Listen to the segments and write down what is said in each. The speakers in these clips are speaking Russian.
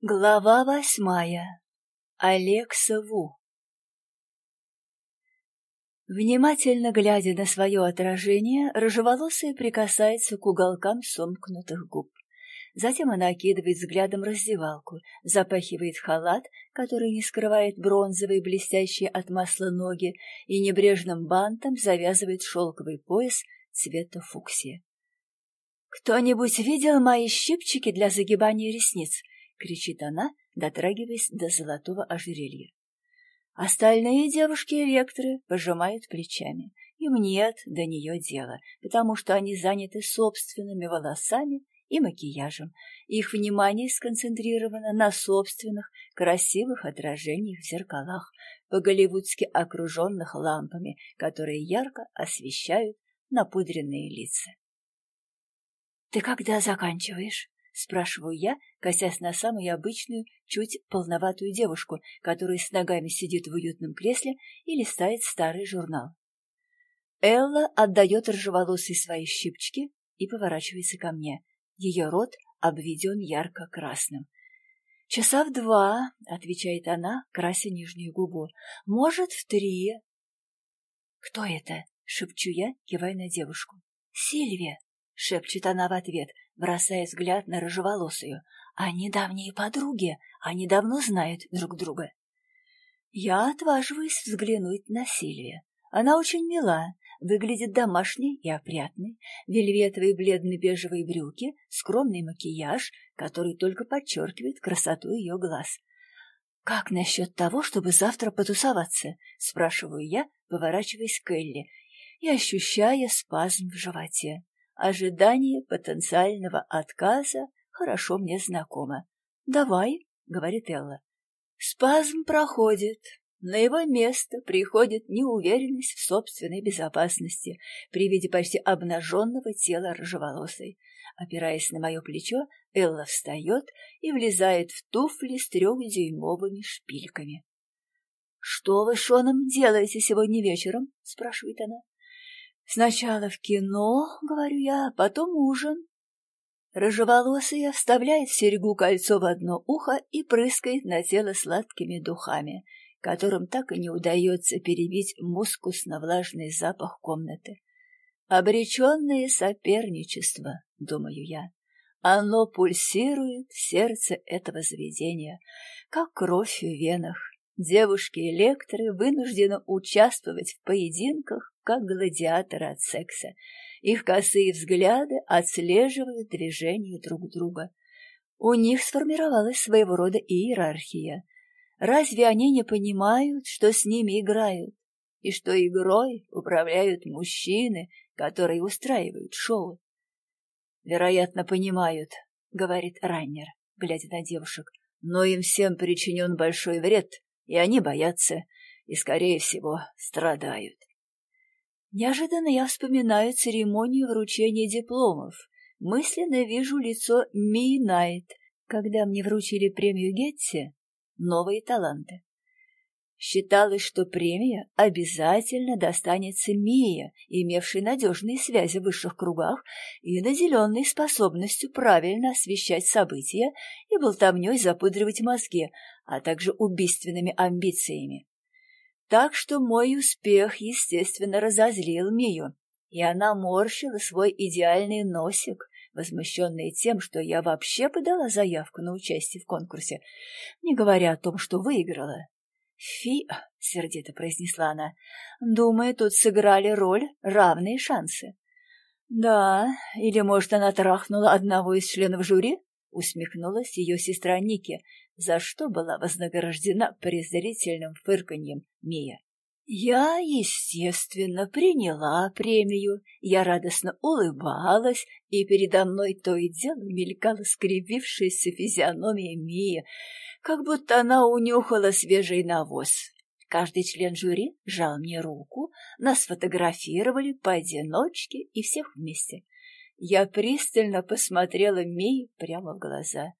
Глава восьмая. Алекса Ву. Внимательно глядя на свое отражение, рыжеволосая прикасается к уголкам сомкнутых губ. Затем она окидывает взглядом раздевалку, запахивает халат, который не скрывает бронзовые блестящие от масла ноги, и небрежным бантом завязывает шелковый пояс цвета фуксия. «Кто-нибудь видел мои щипчики для загибания ресниц?» — кричит она, дотрагиваясь до золотого ожерелья. Остальные девушки-электры пожимают плечами. Им нет до нее дела, потому что они заняты собственными волосами и макияжем. Их внимание сконцентрировано на собственных красивых отражениях в зеркалах, по-голливудски окруженных лампами, которые ярко освещают напудренные лица. «Ты когда заканчиваешь?» Спрашиваю я, косясь на самую обычную, чуть полноватую девушку, которая с ногами сидит в уютном кресле и листает старый журнал. Элла отдает рыжеволосой свои щипчики и поворачивается ко мне. Ее рот обведен ярко-красным. «Часа в два», — отвечает она, крася нижнюю губу. «Может, в три». «Кто это?» — шепчу я, кивая на девушку. «Сильвия», — шепчет она в ответ, бросая взгляд на рыжеволосую. Они давние подруги, они давно знают друг друга. Я отваживаюсь взглянуть на Сильвию. Она очень мила, выглядит домашней и опрятной, вельветовые бледно-бежевые брюки, скромный макияж, который только подчеркивает красоту ее глаз. «Как насчет того, чтобы завтра потусоваться?» — спрашиваю я, поворачиваясь к Элли и ощущая спазм в животе. Ожидание потенциального отказа хорошо мне знакомо. «Давай», — говорит Элла. Спазм проходит. На его место приходит неуверенность в собственной безопасности при виде почти обнаженного тела рыжеволосой. Опираясь на мое плечо, Элла встает и влезает в туфли с трехдюймовыми шпильками. — Что вы, Шоном, делаете сегодня вечером? — спрашивает она. Сначала в кино, говорю я, потом ужин. Рыжеволосая вставляет в серьгу кольцо в одно ухо и прыскает на тело сладкими духами, которым так и не удается перебить мускусно-влажный запах комнаты. Обреченное соперничество, думаю я. Оно пульсирует в сердце этого заведения, как кровь в венах. Девушки-электры вынуждены участвовать в поединках, как гладиаторы от секса. Их косые взгляды отслеживают движения друг друга. У них сформировалась своего рода иерархия. Разве они не понимают, что с ними играют, и что игрой управляют мужчины, которые устраивают шоу? «Вероятно, понимают», — говорит Раннер, глядя на девушек, «но им всем причинен большой вред, и они боятся, и, скорее всего, страдают. Неожиданно я вспоминаю церемонию вручения дипломов. Мысленно вижу лицо Ми Найт, когда мне вручили премию Гетти «Новые таланты». Считалось, что премия обязательно достанется Мия, имевшей надежные связи в высших кругах и наделенной способностью правильно освещать события и болтовней запудривать мозги, а также убийственными амбициями. Так что мой успех, естественно, разозлил Мию, и она морщила свой идеальный носик, возмущенная тем, что я вообще подала заявку на участие в конкурсе, не говоря о том, что выиграла. «Фи!» — сердито произнесла она. «Думаю, тут сыграли роль равные шансы». «Да, или, может, она трахнула одного из членов жюри?» — усмехнулась ее сестра Ники, за что была вознаграждена презрительным фырканьем Мия. Я, естественно, приняла премию, я радостно улыбалась, и передо мной то и дело мелькала скривившаяся физиономия Мия, как будто она унюхала свежий навоз. Каждый член жюри жал мне руку, нас фотографировали поодиночке и всех вместе. Я пристально посмотрела Мии прямо в глаза.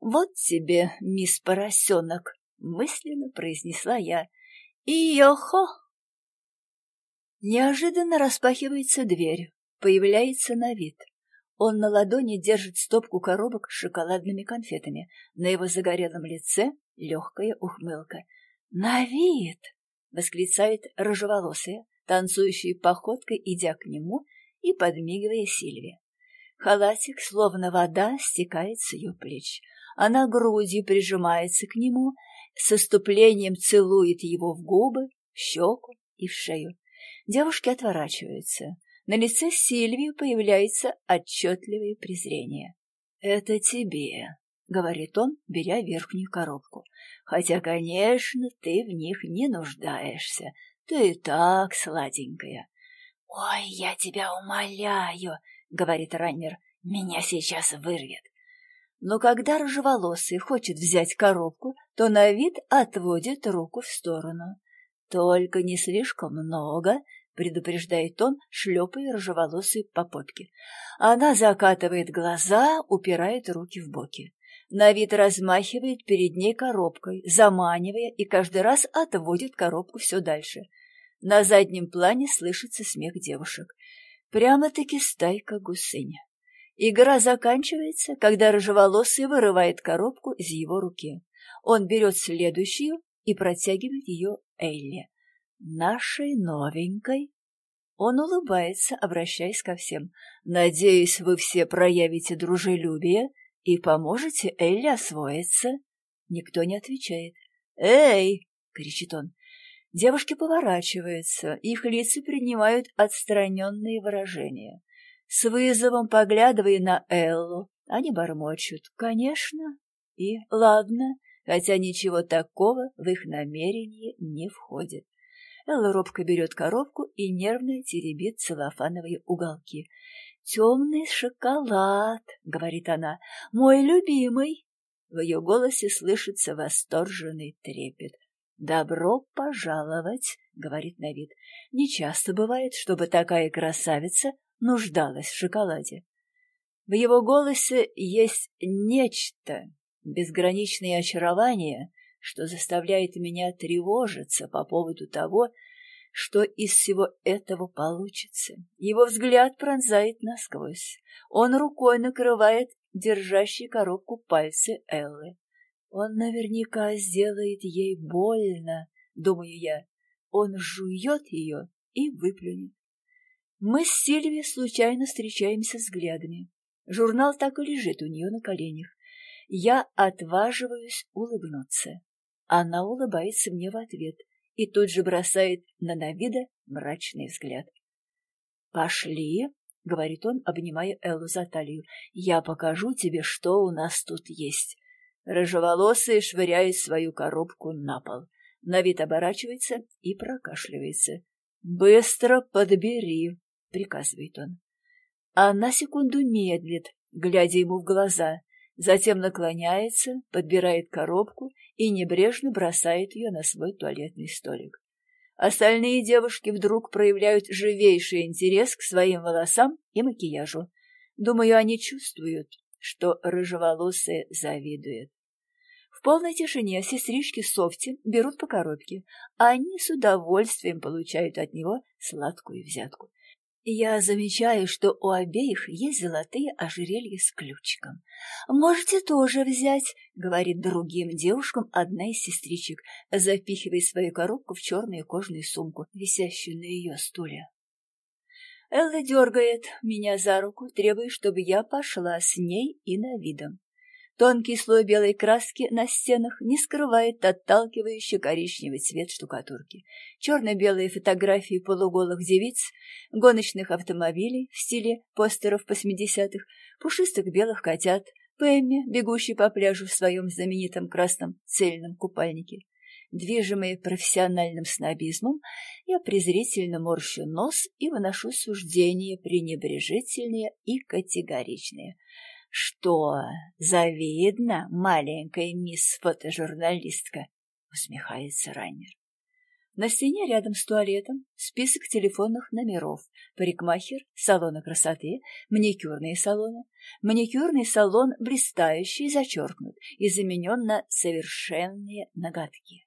«Вот тебе, мисс Поросенок!» — мысленно произнесла я. «И-йо-хо!» Неожиданно распахивается дверь, появляется на вид. Он на ладони держит стопку коробок с шоколадными конфетами. На его загорелом лице легкая ухмылка. «На вид!» — восклицает рыжеволосая, танцующей походкой, идя к нему и подмигивая Сильве. Халатик, словно вода, стекает с ее плеч. Она грудью прижимается к нему, с оступлением целует его в губы, в щеку и в шею. Девушки отворачиваются. На лице Сильвии появляется отчетливое презрение. «Это тебе», — говорит он, беря верхнюю коробку. «Хотя, конечно, ты в них не нуждаешься. Ты и так сладенькая». «Ой, я тебя умоляю», — говорит раннер, — «меня сейчас вырвет». Но когда рыжеволосый хочет взять коробку, то на вид отводит руку в сторону. «Только не слишком много», предупреждает он, шлепая рыжеволосой по попке. Она закатывает глаза, упирает руки в боки. На вид размахивает перед ней коробкой, заманивая и каждый раз отводит коробку все дальше. На заднем плане слышится смех девушек. Прямо-таки стайка гусынь. Игра заканчивается, когда рыжеволосый вырывает коробку из его руки. Он берет следующую и протягивает ее Элли нашей новенькой. Он улыбается, обращаясь ко всем. «Надеюсь, вы все проявите дружелюбие и поможете Элли освоиться». Никто не отвечает. «Эй!» — кричит он. Девушки поворачиваются, их лица принимают отстраненные выражения. С вызовом поглядывая на Эллу, они бормочут «конечно» и «ладно», хотя ничего такого в их намерение не входит. Элла робко берет коробку и нервно теребит целлофановые уголки. «Темный шоколад», — говорит она, — «мой любимый». В ее голосе слышится восторженный трепет. «Добро пожаловать», — говорит на вид. «Не бывает, чтобы такая красавица нуждалась в шоколаде». В его голосе есть нечто, безграничное очарование, что заставляет меня тревожиться по поводу того, что из всего этого получится. Его взгляд пронзает насквозь. Он рукой накрывает держащий коробку пальцы Эллы. Он наверняка сделает ей больно, думаю я. Он жует ее и выплюнет. Мы с Сильвией случайно встречаемся взглядами. Журнал так и лежит у нее на коленях. Я отваживаюсь улыбнуться. Она улыбается мне в ответ и тут же бросает на Навида мрачный взгляд. «Пошли», — говорит он, обнимая Эллу за талию, — «я покажу тебе, что у нас тут есть». Рыжеволосый швыряет свою коробку на пол. Навид оборачивается и прокашливается. «Быстро подбери», — приказывает он. Она секунду медлит, глядя ему в глаза, затем наклоняется, подбирает коробку и небрежно бросает ее на свой туалетный столик. Остальные девушки вдруг проявляют живейший интерес к своим волосам и макияжу. Думаю, они чувствуют, что рыжеволосые завидуют. В полной тишине сестрички Софти берут по коробке, а они с удовольствием получают от него сладкую взятку. Я замечаю, что у обеих есть золотые ожерелья с ключиком. «Можете тоже взять», — говорит другим девушкам одна из сестричек, запихивая свою коробку в черную кожаную сумку, висящую на ее стуле. Элла дергает меня за руку, требуя, чтобы я пошла с ней и на видом. Тонкий слой белой краски на стенах не скрывает отталкивающий коричневый цвет штукатурки. Черно-белые фотографии полуголых девиц, гоночных автомобилей в стиле постеров 80-х, пушистых белых котят, Пэмми, бегущий по пляжу в своем знаменитом красном цельном купальнике. Движимый профессиональным снобизмом, я презрительно морщу нос и выношу суждения пренебрежительные и категоричные — «Что, завидно, маленькая мисс-фотожурналистка?» — усмехается Раннер. На стене рядом с туалетом список телефонных номеров, парикмахер, салоны красоты, маникюрные салоны. Маникюрный салон блистающий зачеркнут и заменен на совершенные ноготки.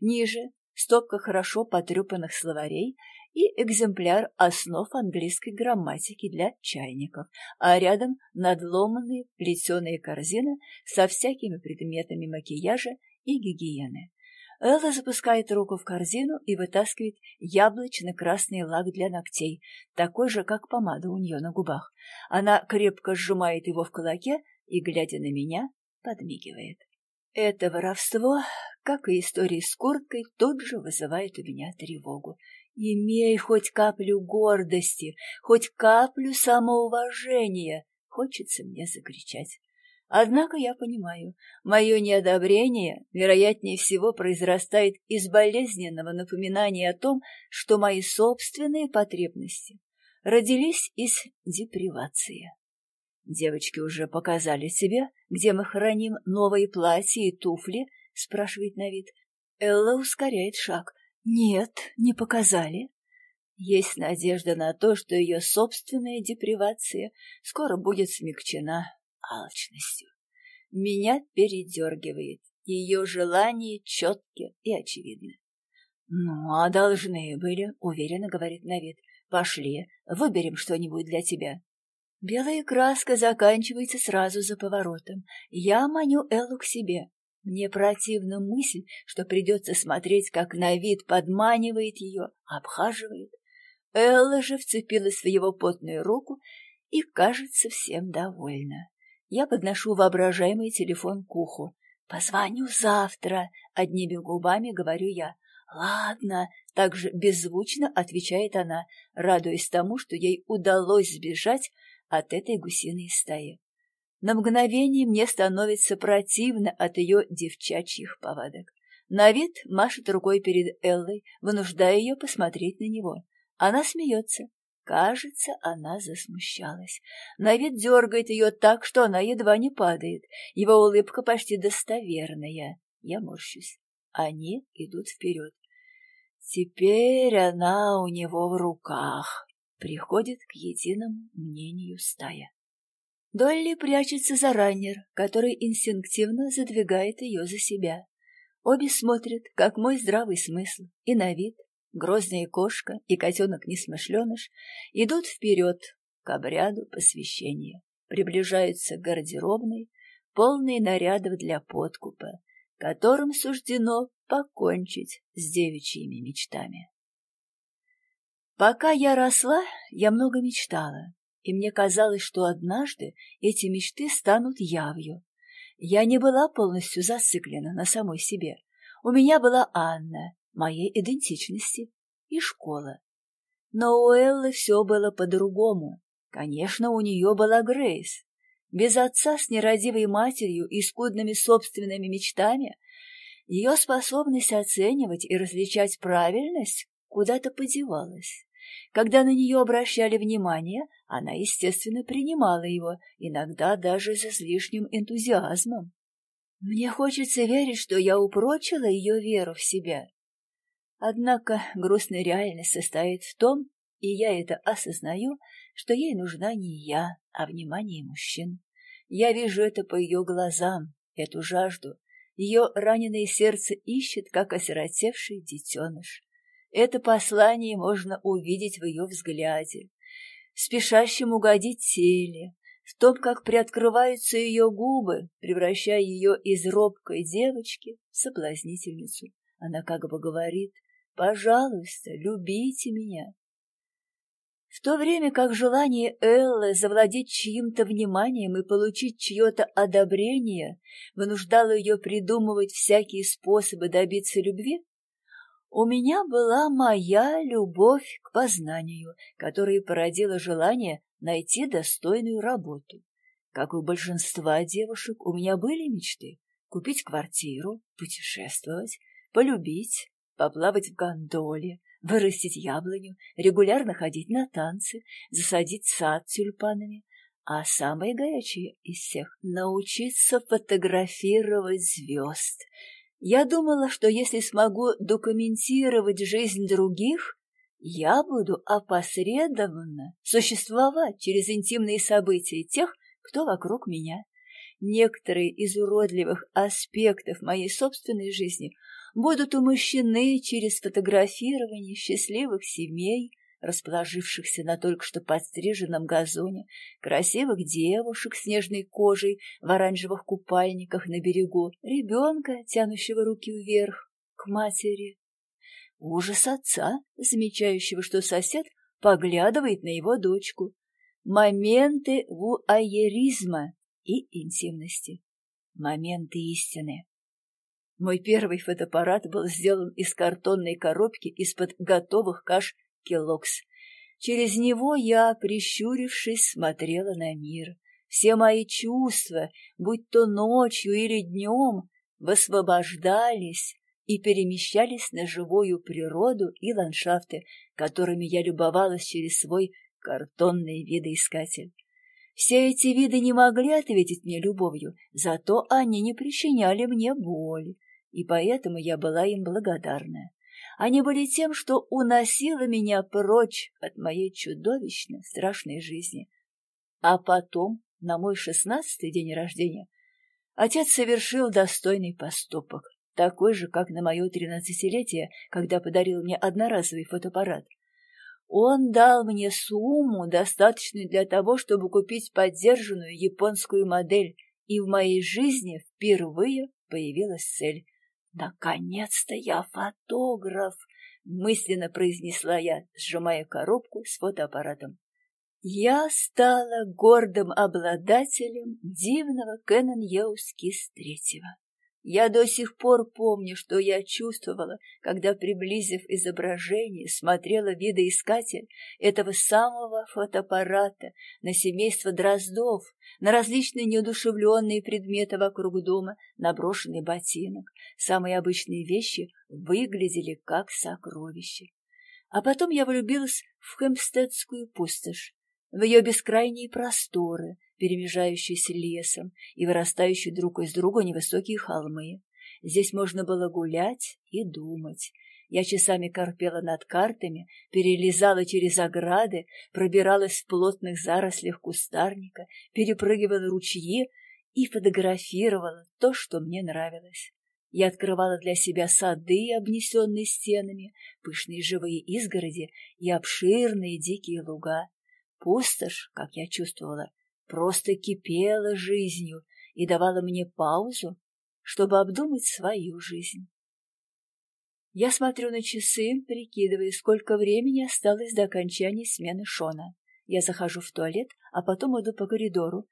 Ниже стопка хорошо потрепанных словарей и экземпляр основ английской грамматики для чайников, а рядом надломанные плетеные корзины со всякими предметами макияжа и гигиены. Элла запускает руку в корзину и вытаскивает яблочно-красный лак для ногтей, такой же, как помада у нее на губах. Она крепко сжимает его в кулаке и, глядя на меня, подмигивает. Это воровство, как и история с курткой, тут же вызывает у меня тревогу. Имей хоть каплю гордости, хоть каплю самоуважения, хочется мне закричать. Однако я понимаю, мое неодобрение, вероятнее всего, произрастает из болезненного напоминания о том, что мои собственные потребности родились из депривации. Девочки уже показали себе, где мы храним новые платья и туфли, спрашивает Навид. Элла ускоряет шаг. Нет, не показали. Есть надежда на то, что ее собственная депривация скоро будет смягчена алчностью. Меня передергивает. Ее желания четкие и очевидны. — Ну, а должны были, — уверенно говорит Навид. — Пошли, выберем что-нибудь для тебя. Белая краска заканчивается сразу за поворотом. Я маню Эллу к себе. Мне противна мысль, что придется смотреть, как Навид подманивает ее, обхаживает. Элла же вцепилась в его потную руку и, кажется, всем довольна. Я подношу воображаемый телефон к уху. «Позвоню завтра», — одними губами говорю я. «Ладно», — также беззвучно отвечает она, радуясь тому, что ей удалось сбежать от этой гусиной стаи. На мгновение мне становится противно от ее девчачьих повадок. На вид машет рукой перед Эллой, вынуждая ее посмотреть на него. Она смеется. Кажется, она засмущалась. На вид дергает ее так, что она едва не падает. Его улыбка почти достоверная. Я морщусь. Они идут вперед. Теперь она у него в руках. Приходит к единому мнению стая. Долли прячется за раннер, который инстинктивно задвигает ее за себя. Обе смотрят, как мой здравый смысл и на вид, грозная кошка и котенок-несмышленыш идут вперед к обряду посвящения, приближаются к гардеробной, полной нарядов для подкупа, которым суждено покончить с девичьими мечтами. Пока я росла, я много мечтала, и мне казалось, что однажды эти мечты станут явью. Я не была полностью зациклена на самой себе. У меня была Анна, моей идентичности и школа. Но у Эллы все было по-другому. Конечно, у нее была Грейс. Без отца с нерадивой матерью и скудными собственными мечтами ее способность оценивать и различать правильность куда-то подевалась. Когда на нее обращали внимание, она, естественно, принимала его, иногда даже с излишним энтузиазмом. Мне хочется верить, что я упрочила ее веру в себя. Однако грустная реальность состоит в том, и я это осознаю, что ей нужна не я, а внимание мужчин. Я вижу это по ее глазам, эту жажду. Ее раненое сердце ищет, как осиротевший детеныш. Это послание можно увидеть в ее взгляде, в спешащем угодить теле, в том, как приоткрываются ее губы, превращая ее из робкой девочки в соблазнительницу. Она как бы говорит Пожалуйста, любите меня. В то время как желание Эллы завладеть чьим-то вниманием и получить чье-то одобрение вынуждало ее придумывать всякие способы добиться любви, у меня была моя любовь к познанию, которая породила желание найти достойную работу. Как у большинства девушек, у меня были мечты — купить квартиру, путешествовать, полюбить, поплавать в гондоле, вырастить яблоню, регулярно ходить на танцы, засадить сад тюльпанами, а самое горячее из всех — научиться фотографировать звезд. Я думала, что если смогу документировать жизнь других, я буду опосредованно существовать через интимные события тех, кто вокруг меня. некоторые из уродливых аспектов моей собственной жизни будут умощены через фотографирование счастливых семей, расположившихся на только что подстриженном газоне, красивых девушек с нежной кожей в оранжевых купальниках на берегу, ребенка, тянущего руки вверх, к матери. Ужас отца, замечающего, что сосед поглядывает на его дочку. Моменты вуайеризма и интимности. Моменты истины. Мой первый фотоаппарат был сделан из картонной коробки из-под готовых каш Kellogg's. Через него я, прищурившись, смотрела на мир. Все мои чувства, будь то ночью или днем, высвобождались и перемещались на живую природу и ландшафты, которыми я любовалась через свой картонный видоискатель. Все эти виды не могли ответить мне любовью, зато они не причиняли мне боли, и поэтому я была им благодарна. Они были тем, что уносило меня прочь от моей чудовищно страшной жизни. А потом, на мой шестнадцатый день рождения, отец совершил достойный поступок, такой же, как на мое тринадцатилетие, когда подарил мне одноразовый фотоаппарат. Он дал мне сумму, достаточную для того, чтобы купить поддержанную японскую модель, и в моей жизни впервые появилась цель. «Наконец-то я фотограф!» — мысленно произнесла я, сжимая коробку с фотоаппаратом. Я стала гордым обладателем дивного EOS KISS третьего. Я до сих пор помню, что я чувствовала, когда, приблизив изображение, смотрела видоискатель этого самого фотоаппарата на семейство дроздов, на различные неудушевленные предметы вокруг дома, на брошенный ботинок. Самые обычные вещи выглядели как сокровища. А потом я влюбилась в Хемстедскую пустошь, в ее бескрайние просторы, перемежающиеся лесом и вырастающие друг из друга невысокие холмы. Здесь можно было гулять и думать. Я часами корпела над картами, перелезала через ограды, пробиралась в плотных зарослях кустарника, перепрыгивала ручьи и фотографировала то, что мне нравилось. Я открывала для себя сады, обнесенные стенами, пышные живые изгороди и обширные дикие луга. Пустошь, как я чувствовала, просто кипела жизнью и давала мне паузу, чтобы обдумать свою жизнь. Я смотрю на часы, прикидывая, сколько времени осталось до окончания смены Шона. Я захожу в туалет, а потом иду по коридору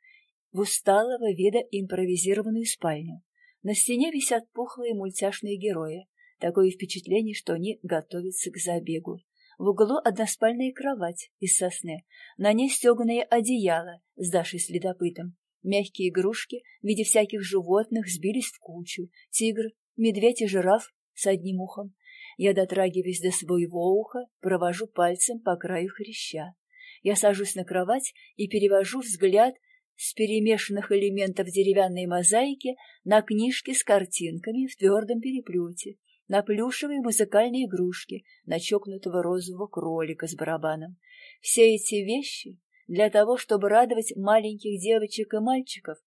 в усталого вида импровизированную спальню. На стене висят пухлые мультяшные герои. Такое впечатление, что они готовятся к забегу. В углу односпальная кровать из сосны, на ней стеганое одеяло с Дашей следопытом. Мягкие игрушки в виде всяких животных сбились в кучу. Тигр, медведь и жираф с одним ухом. Я дотрагиваюсь до своего уха, провожу пальцем по краю хряща. Я сажусь на кровать и перевожу взгляд с перемешанных элементов деревянной мозаики на книжки с картинками в твердом переплете на плюшевые музыкальные игрушки, на чокнутого розового кролика с барабаном. Все эти вещи для того, чтобы радовать маленьких девочек и мальчиков,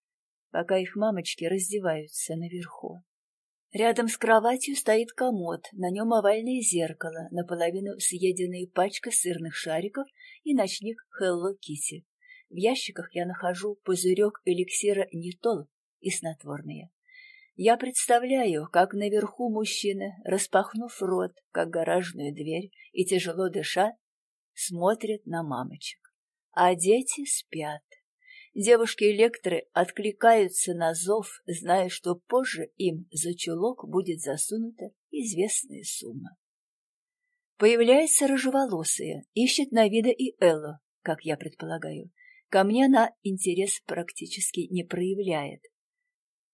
пока их мамочки раздеваются наверху. Рядом с кроватью стоит комод, на нем овальное зеркало, наполовину съеденная пачка сырных шариков и ночник Hello Kitty. В ящиках я нахожу пузырек эликсира Нитол и снотворные. Я представляю, как наверху мужчины, распахнув рот, как гаражную дверь, и тяжело дыша, смотрят на мамочек. А дети спят. Девушки-электры откликаются на зов, зная, что позже им за чулок будет засунута известная сумма. Появляется рыжеволосая, ищет Навида и Эллу, как я предполагаю. Ко мне она интерес практически не проявляет,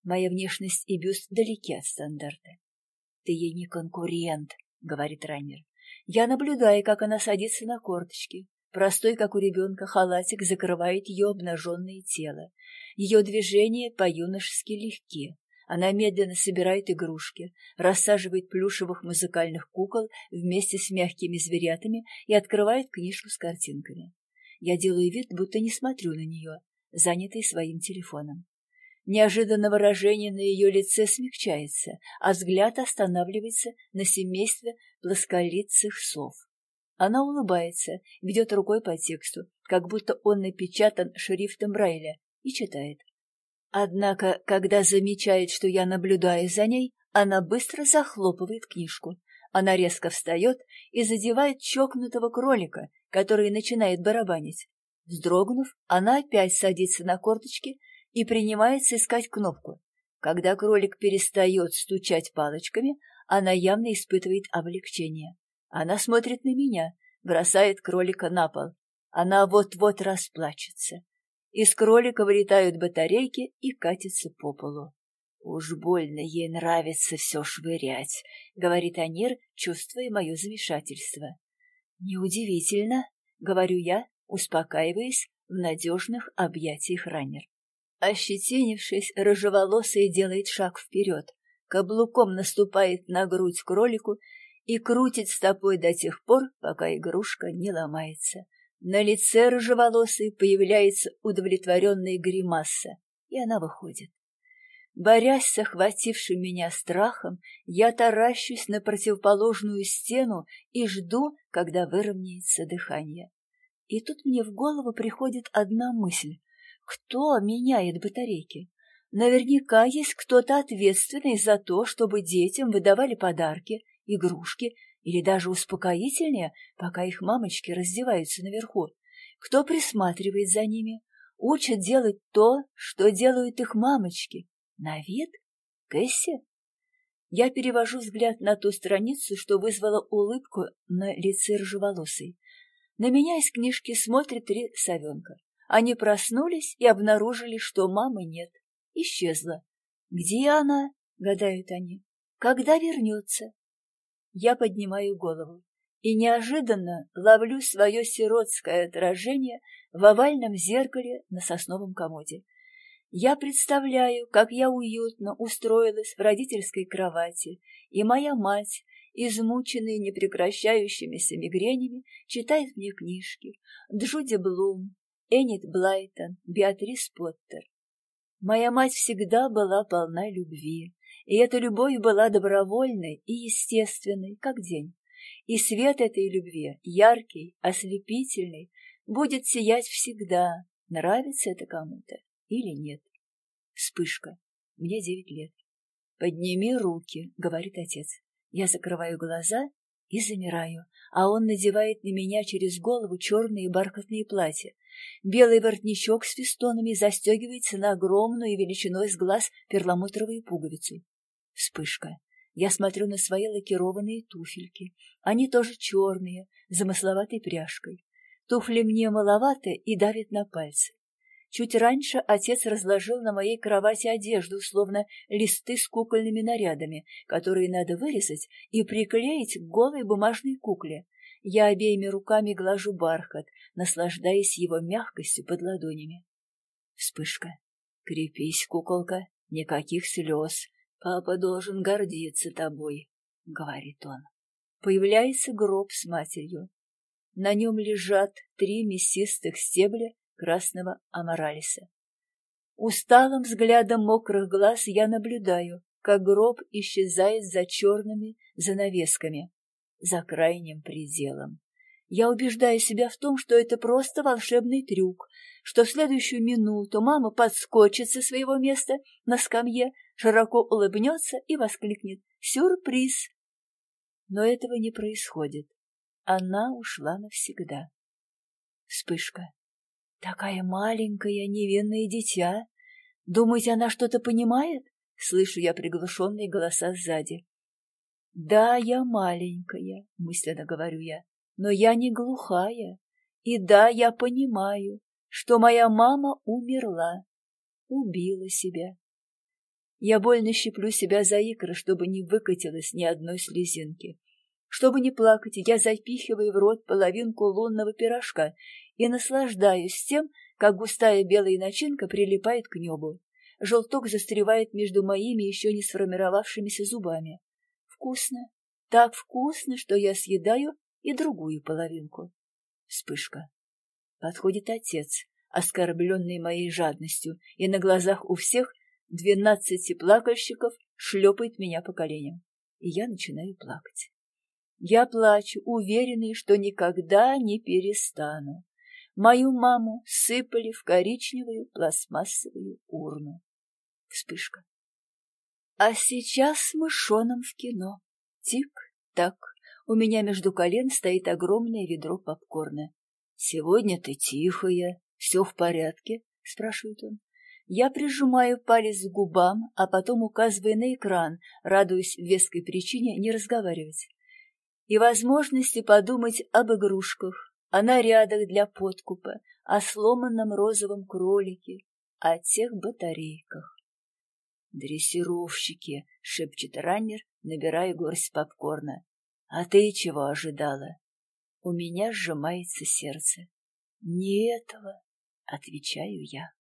Моя внешность и бюст далеки от стандарта. — Ты ей не конкурент, — говорит раннер. Я наблюдаю, как она садится на корточки. Простой, как у ребенка, халатик закрывает ее обнаженное тело. Ее движения по-юношески легки. Она медленно собирает игрушки, рассаживает плюшевых музыкальных кукол вместе с мягкими зверятами и открывает книжку с картинками. Я делаю вид, будто не смотрю на нее, занятый своим телефоном. Неожиданно выражение на ее лице смягчается, а взгляд останавливается на семействе плосколицых сов. Она улыбается, ведет рукой по тексту, как будто он напечатан шрифтом Брайля, и читает. Однако, когда замечает, что я наблюдаю за ней, она быстро захлопывает книжку. Она резко встает и задевает чокнутого кролика, который начинает барабанить. Вздрогнув, она опять садится на корточки и принимается искать кнопку. Когда кролик перестает стучать палочками, она явно испытывает облегчение. Она смотрит на меня, бросает кролика на пол. Она вот-вот расплачется. Из кролика вылетают батарейки и катятся по полу. «Уж больно ей нравится все швырять», — говорит Анир, чувствуя мое замешательство. «Неудивительно», — говорю я, успокаиваясь в надежных объятиях раннер. Ощетинившись, рыжеволосый делает шаг вперед, каблуком наступает на грудь кролику и крутит стопой до тех пор, пока игрушка не ломается. На лице рыжеволосой появляется удовлетворенная гримаса, и она выходит. Борясь с охватившим меня страхом, я таращусь на противоположную стену и жду, когда выровняется дыхание. И тут мне в голову приходит одна мысль. Кто меняет батарейки? Наверняка есть кто-то ответственный за то, чтобы детям выдавали подарки, игрушки или даже успокоительные, пока их мамочки раздеваются наверху. Кто присматривает за ними, учат делать то, что делают их мамочки. На вид? Кэсси? Я перевожу взгляд на ту страницу, что вызвала улыбку на лице рыжеволосой. На меня из книжки смотрят три совенка. Они проснулись и обнаружили, что мамы нет. Исчезла. «Где она?» — гадают они. «Когда вернется?» Я поднимаю голову и неожиданно ловлю свое сиротское отражение в овальном зеркале на сосновом комоде. Я представляю, как я уютно устроилась в родительской кровати, и моя мать, измученная непрекращающимися мигренями, читает мне книжки. Джуди Блум, Эннет Блайтон, Беатрис Поттер. Моя мать всегда была полна любви, и эта любовь была добровольной и естественной, как день. И свет этой любви, яркий, ослепительный, будет сиять всегда, нравится это кому-то или нет. Вспышка. Мне девять лет. «Подними руки», — говорит отец. Я закрываю глаза и замираю, а он надевает на меня через голову черные бархатные платья. Белый воротничок с фестонами застегивается на огромную величиной с глаз перламутровую пуговицу. Вспышка. Я смотрю на свои лакированные туфельки. Они тоже черные, замысловатой пряжкой. Туфли мне маловато и давят на пальцы. Чуть раньше отец разложил на моей кровати одежду, словно листы с кукольными нарядами, которые надо вырезать и приклеить к голой бумажной кукле. Я обеими руками глажу бархат, наслаждаясь его мягкостью под ладонями. Вспышка. «Крепись, куколка, никаких слез. Папа должен гордиться тобой», — говорит он. Появляется гроб с матерью. На нем лежат три мясистых стебля красного амаралиса. Усталым взглядом мокрых глаз я наблюдаю, как гроб исчезает за черными занавесками, за крайним пределом. Я убеждаю себя в том, что это просто волшебный трюк, что в следующую минуту мама подскочит со своего места на скамье, широко улыбнется и воскликнет «Сюрприз!». Но этого не происходит. Она ушла навсегда. Вспышка. Такая маленькая, невинное дитя. Думаете, она что-то понимает? Слышу я приглушенные голоса сзади. Да, я маленькая, мысленно говорю я, но я не глухая. И да, я понимаю, что моя мама умерла, убила себя. Я больно щиплю себя за икры, чтобы не выкатилось ни одной слезинки. Чтобы не плакать, я запихиваю в рот половинку лунного пирожка и наслаждаюсь тем, как густая белая начинка прилипает к небу. Желток застревает между моими еще не сформировавшимися зубами. Вкусно, так вкусно, что я съедаю и другую половинку. Вспышка. Подходит отец, оскорбленный моей жадностью, и на глазах у всех двенадцати плакальщиков шлепает меня по коленям, и я начинаю плакать. Я плачу, уверенный, что никогда не перестану. Мою маму сыпали в коричневую пластмассовую урну. Вспышка. А сейчас мы шоном в кино. Тик-так. У меня между колен стоит огромное ведро попкорна. «Сегодня ты тихая, все в порядке?» — спрашивает он. Я прижимаю палец к губам, а потом указываю на экран, радуясь веской причине не разговаривать. И возможности подумать об игрушках, о нарядах для подкупа, о сломанном розовом кролике, о тех батарейках. «Дрессировщики!» — шепчет раннер, набирая горсть попкорна. «А ты чего ожидала?» У меня сжимается сердце. «Не этого», — отвечаю я.